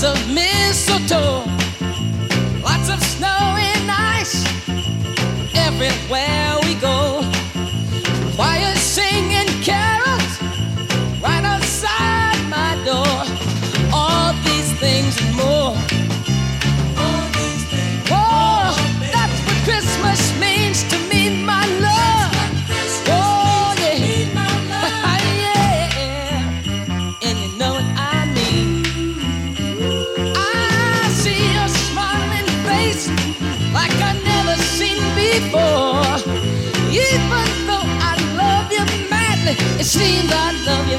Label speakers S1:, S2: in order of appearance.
S1: Of mistletoe, love you.